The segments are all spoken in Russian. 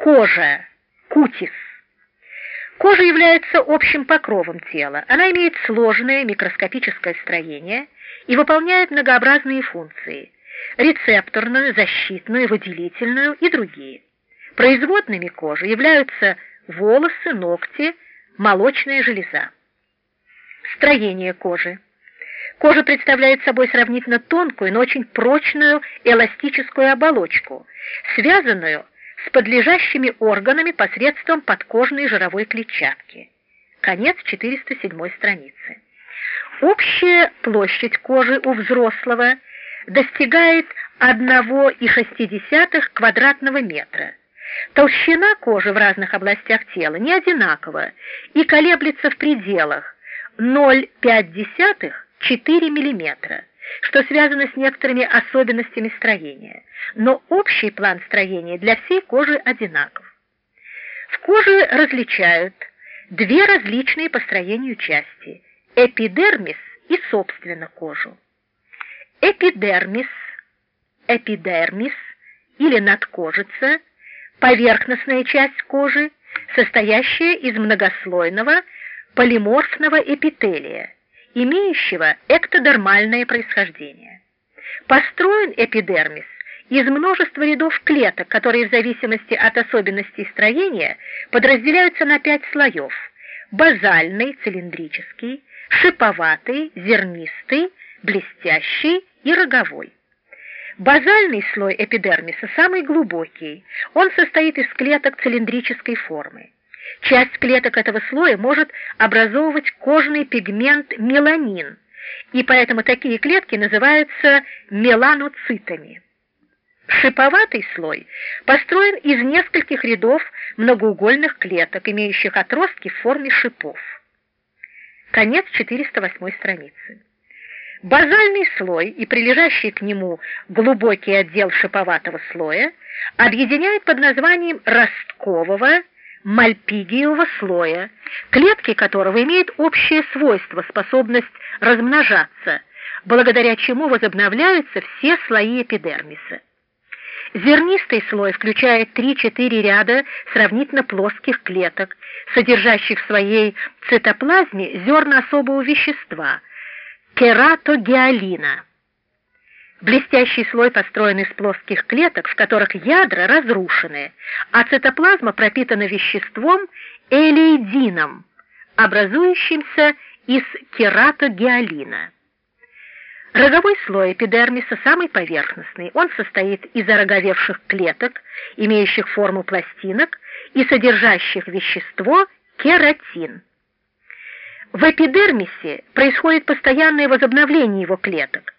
Кожа, кутис. Кожа является общим покровом тела. Она имеет сложное микроскопическое строение и выполняет многообразные функции – рецепторную, защитную, выделительную и другие. Производными кожи являются волосы, ногти, молочная железа. Строение кожи. Кожа представляет собой сравнительно тонкую, но очень прочную эластическую оболочку, связанную с подлежащими органами посредством подкожной жировой клетчатки. Конец 407 страницы. Общая площадь кожи у взрослого достигает 1,6 квадратного метра. Толщина кожи в разных областях тела не одинакова и колеблется в пределах 0,5-4 мм, что связано с некоторыми особенностями строения, но общий план строения для всей кожи одинаков. В коже различают две различные по строению части – эпидермис и, собственно, кожу. Эпидермис, эпидермис или надкожица – поверхностная часть кожи, состоящая из многослойного полиморфного эпителия – имеющего эктодермальное происхождение. Построен эпидермис из множества рядов клеток, которые в зависимости от особенностей строения подразделяются на пять слоев – базальный, цилиндрический, шиповатый, зернистый, блестящий и роговой. Базальный слой эпидермиса самый глубокий, он состоит из клеток цилиндрической формы. Часть клеток этого слоя может образовывать кожный пигмент меланин, и поэтому такие клетки называются меланоцитами. Шиповатый слой построен из нескольких рядов многоугольных клеток, имеющих отростки в форме шипов. Конец 408 страницы. Базальный слой и прилежащий к нему глубокий отдел шиповатого слоя объединяют под названием росткового мальпигиевого слоя, клетки которого имеют общее свойство, способность размножаться, благодаря чему возобновляются все слои эпидермиса. Зернистый слой включает 3-4 ряда сравнительно плоских клеток, содержащих в своей цитоплазме зерна особого вещества – кератогиалина. Блестящий слой построен из плоских клеток, в которых ядра разрушены, а цитоплазма пропитана веществом элейдином, образующимся из кератогиалина. Роговой слой эпидермиса самый поверхностный. Он состоит из ороговевших клеток, имеющих форму пластинок и содержащих вещество кератин. В эпидермисе происходит постоянное возобновление его клеток.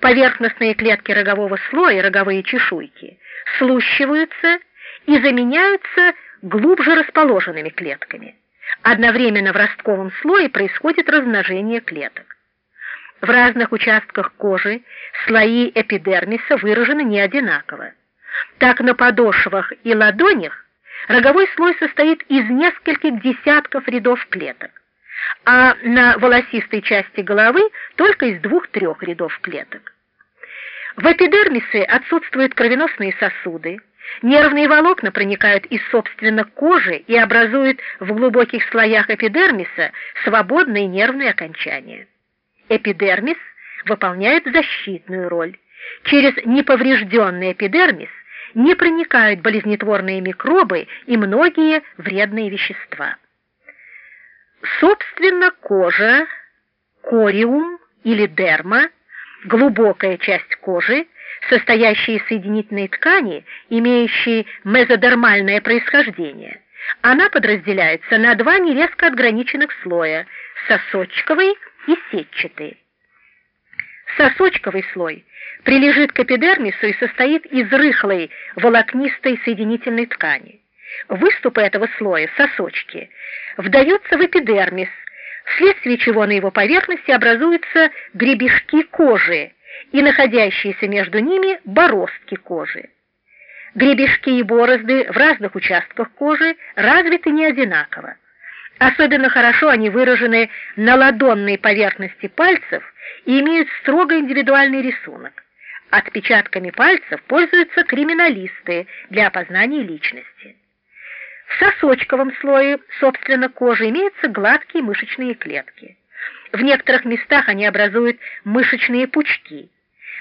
Поверхностные клетки рогового слоя, роговые чешуйки, слущиваются и заменяются глубже расположенными клетками. Одновременно в ростковом слое происходит размножение клеток. В разных участках кожи слои эпидермиса выражены не одинаково. Так на подошвах и ладонях роговой слой состоит из нескольких десятков рядов клеток а на волосистой части головы только из двух-трех рядов клеток. В эпидермисе отсутствуют кровеносные сосуды, нервные волокна проникают из собственно кожи и образуют в глубоких слоях эпидермиса свободные нервные окончания. Эпидермис выполняет защитную роль. Через неповрежденный эпидермис не проникают болезнетворные микробы и многие вредные вещества. Собственно, кожа, кориум или дерма, глубокая часть кожи, состоящая из соединительной ткани, имеющей мезодермальное происхождение. Она подразделяется на два нерезко отграниченных слоя – сосочковый и сетчатый. Сосочковый слой прилежит к эпидермису и состоит из рыхлой волокнистой соединительной ткани. Выступы этого слоя, сосочки, вдаются в эпидермис, вследствие чего на его поверхности образуются гребешки кожи и находящиеся между ними бороздки кожи. Гребешки и борозды в разных участках кожи развиты не одинаково. Особенно хорошо они выражены на ладонной поверхности пальцев и имеют строго индивидуальный рисунок. Отпечатками пальцев пользуются криминалисты для опознания личности. В сосочковом слое, собственно, кожи имеются гладкие мышечные клетки. В некоторых местах они образуют мышечные пучки.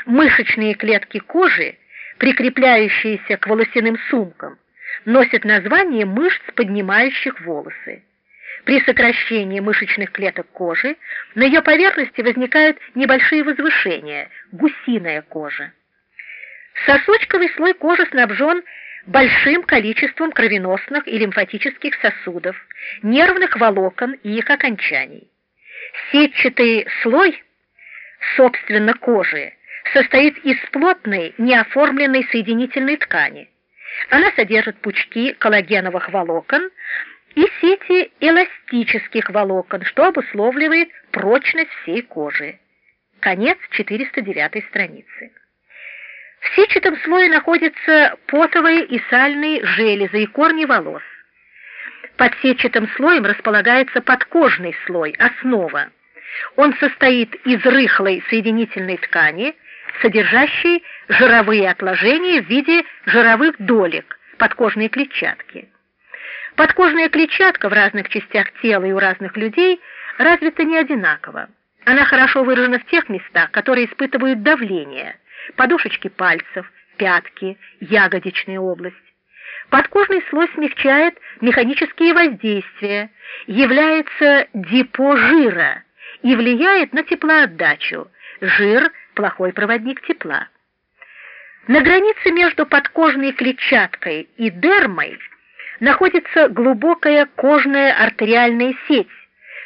Мышечные клетки кожи, прикрепляющиеся к волосяным сумкам, носят название мышц, поднимающих волосы. При сокращении мышечных клеток кожи на ее поверхности возникают небольшие возвышения, гусиная кожа. Сосочковый слой кожи снабжен большим количеством кровеносных и лимфатических сосудов, нервных волокон и их окончаний. Сетчатый слой, собственно, кожи, состоит из плотной, неоформленной соединительной ткани. Она содержит пучки коллагеновых волокон и сети эластических волокон, что обусловливает прочность всей кожи. Конец 409 страницы. В сетчатом слое находятся потовые и сальные железы и корни волос. Под сетчатым слоем располагается подкожный слой, основа. Он состоит из рыхлой соединительной ткани, содержащей жировые отложения в виде жировых долек подкожной клетчатки. Подкожная клетчатка в разных частях тела и у разных людей развита не одинаково. Она хорошо выражена в тех местах, которые испытывают давление, подушечки пальцев, пятки, ягодичная область. Подкожный слой смягчает механические воздействия, является депо жира и влияет на теплоотдачу. Жир – плохой проводник тепла. На границе между подкожной клетчаткой и дермой находится глубокая кожная артериальная сеть,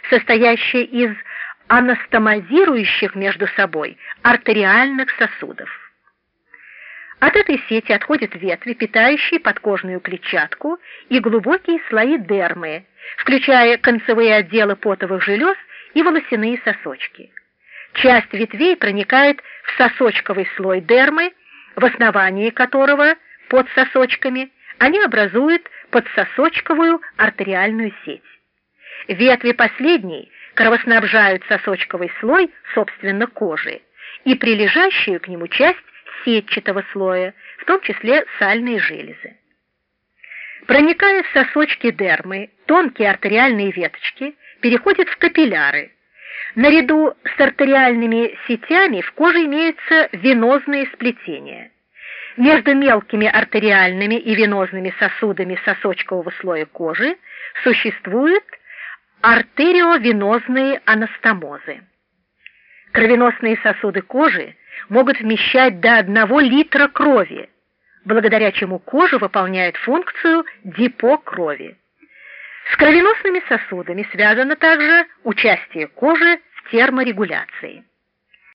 состоящая из анастомозирующих между собой артериальных сосудов. От этой сети отходят ветви, питающие подкожную клетчатку и глубокие слои дермы, включая концевые отделы потовых желез и волосяные сосочки. Часть ветвей проникает в сосочковый слой дермы, в основании которого, под сосочками, они образуют подсосочковую артериальную сеть. Ветви последней кровоснабжают сосочковый слой, собственно, кожи, и прилежащую к нему часть сетчатого слоя, в том числе сальные железы. Проникая в сосочки дермы, тонкие артериальные веточки переходят в капилляры. Наряду с артериальными сетями в коже имеются венозные сплетения. Между мелкими артериальными и венозными сосудами сосочкового слоя кожи существуют артериовенозные анастомозы. Кровеносные сосуды кожи могут вмещать до 1 литра крови, благодаря чему кожа выполняет функцию депо крови. С кровеносными сосудами связано также участие кожи в терморегуляции.